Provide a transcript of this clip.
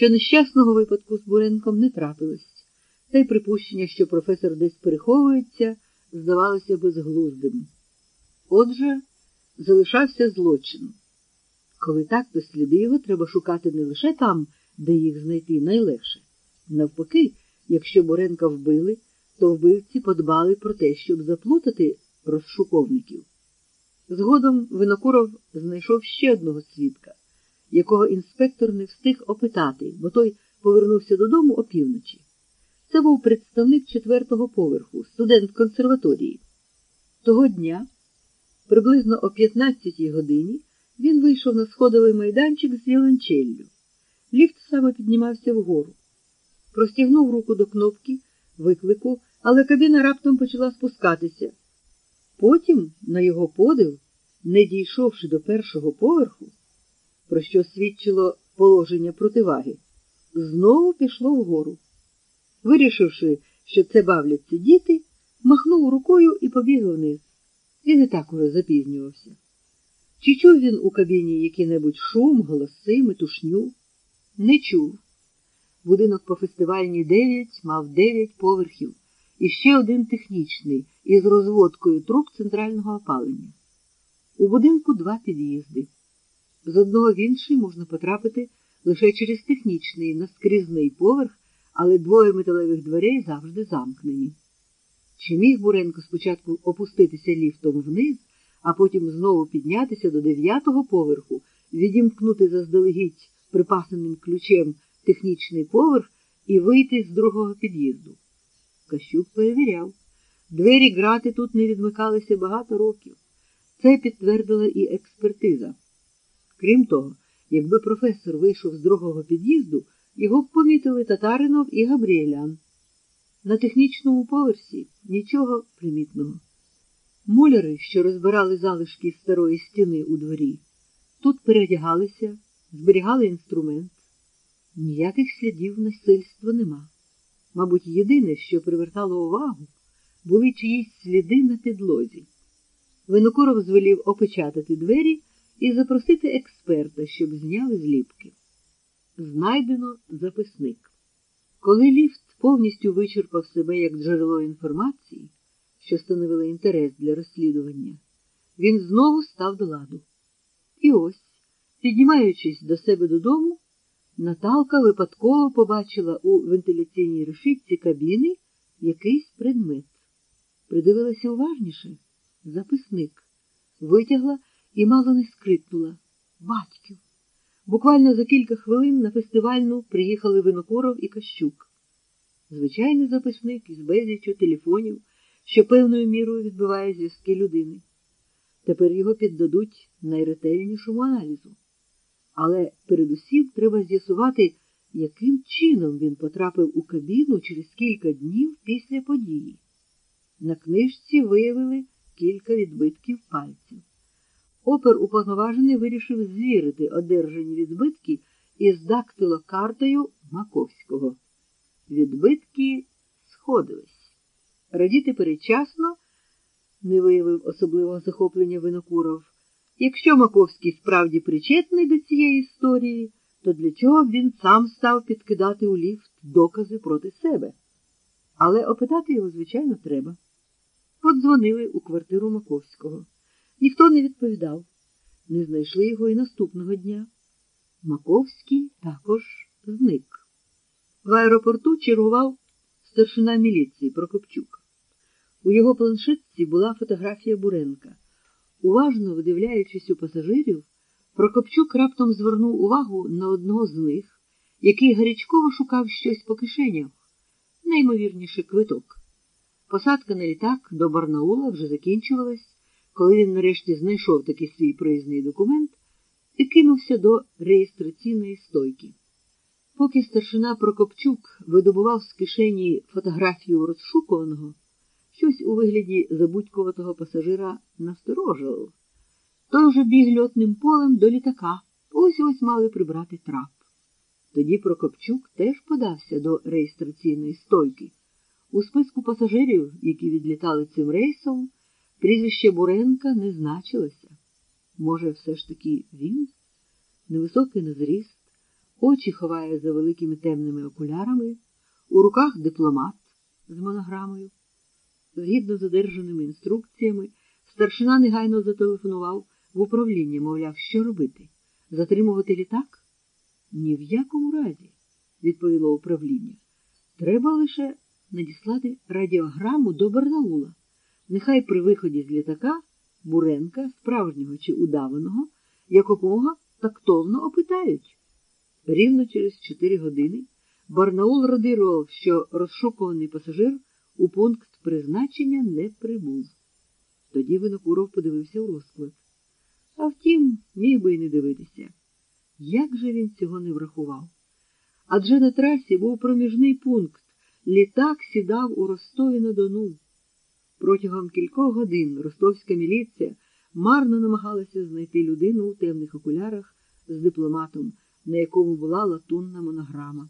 що нещасного випадку з Буренком не трапилось, та й припущення, що професор десь переховується, здавалося безглуздим. Отже, залишався злочин. Коли так, то сліди його треба шукати не лише там, де їх знайти найлегше. Навпаки, якщо Боренка вбили, то вбивці подбали про те, щоб заплутати розшуковників. Згодом Винокуров знайшов ще одного свідка, якого інспектор не встиг опитати, бо той повернувся додому опівночі. Це був представник четвертого поверху, студент консерваторії. Того дня, приблизно о 15 годині, він вийшов на сходовий майданчик з віолончеллю. Ліфт саме піднімався вгору. Простягнув руку до кнопки, виклику, але кабіна раптом почала спускатися. Потім, на його подив, не дійшовши до першого поверху, про що свідчило положення противаги, знову пішло вгору. Вирішивши, що це бавляться діти, махнув рукою і побіг вниз. Він і так уже запізнювався. Чи чув він у кабіні який-небудь шум, голоси, метушню? Не чув. Будинок по фестивальній 9 мав 9 поверхів і ще один технічний із розводкою труб центрального опалення. У будинку два під'їзди. З одного в інший можна потрапити лише через технічний наскрізний поверх, але двоє металевих дверей завжди замкнені. Чи міг Буренко спочатку опуститися ліфтом вниз, а потім знову піднятися до дев'ятого поверху, відімкнути заздалегідь припасеним ключем технічний поверх і вийти з другого під'їзду? Кащук перевіряв. Двері грати тут не відмикалися багато років. Це підтвердила і експертиза. Крім того, якби професор вийшов з другого під'їзду, його б помітили Татаринов і Габріелян. На технічному поверсі нічого примітного. Муляри, що розбирали залишки старої стіни у дворі, тут передягалися, зберігали інструмент. Ніяких слідів насильства нема. Мабуть, єдине, що привертало увагу, були чиїсь сліди на підлозі. Винокуров звелів опечатати двері і запросити експерта, щоб зняли зліпки. Знайдено записник. Коли ліфт повністю вичерпав себе як джерело інформації, що становило інтерес для розслідування, він знову став до ладу. І ось, піднімаючись до себе додому, Наталка випадково побачила у вентиляційній решітці кабіни якийсь предмет. Придивилася уважніше записник, витягла і мало не скрикнула. Батьків. Буквально за кілька хвилин на фестивальну приїхали Винокуров і Кащук. Звичайний записник із безліччю телефонів, що певною мірою відбиває зв'язки людини. Тепер його піддадуть найретельнішому аналізу. Але передусім треба з'ясувати, яким чином він потрапив у кабіну через кілька днів після події. На книжці виявили кілька відбитків пальців. Опер уповноважений вирішив звірити одержані відбитки із дактилокартою Маковського. Відбитки сходились. Радіти передчасно не виявив особливого захоплення Винокуров. Якщо Маковський справді причетний до цієї історії, то для чого б він сам став підкидати у ліфт докази проти себе? Але опитати його, звичайно, треба. Подзвонили у квартиру Маковського. Ніхто не відповідав. Не знайшли його і наступного дня. Маковський також зник. В аеропорту чергував старшина міліції Прокопчук. У його планшетці була фотографія Буренка. Уважно видивляючись у пасажирів, Прокопчук раптом звернув увагу на одного з них, який гарячково шукав щось по кишенях, неймовірніше квиток. Посадка на літак до Барнаула вже закінчувалась, коли він нарешті знайшов такий свій проїзний документ і кинувся до реєстраційної стойки. Поки старшина Прокопчук видобував з кишені фотографію розшукуваного, щось у вигляді забудькуватого пасажира насторожило. Той вже біг льотним полем до літака, ось ось мали прибрати трап. Тоді Прокопчук теж подався до реєстраційної стойки. У списку пасажирів, які відлітали цим рейсом, прізвище Буренка не значилося. Може, все ж таки він? Невисокий на зріст, очі ховає за великими темними окулярами, у руках дипломат з монограмою. Згідно з одержаними інструкціями, старшина негайно зателефонував в управління, мовляв, що робити? Затримувати літак? Ні в якому разі, відповіло управління. Треба лише надіслати радіограму до Барнаула. Нехай при виході з літака Буренка, справжнього чи удаваного, якомога тактовно опитають. Рівно через чотири години Барнаул радирував, що розшукуваний пасажир у пункт призначення не прибув. Тоді Винокуров подивився у розклад. А втім, міг би й не дивитися. Як же він цього не врахував? Адже на трасі був проміжний пункт. Літак сідав у Ростові на Дону. Протягом кількох годин ростовська міліція марно намагалася знайти людину у темних окулярах з дипломатом, на якому була латунна монограма.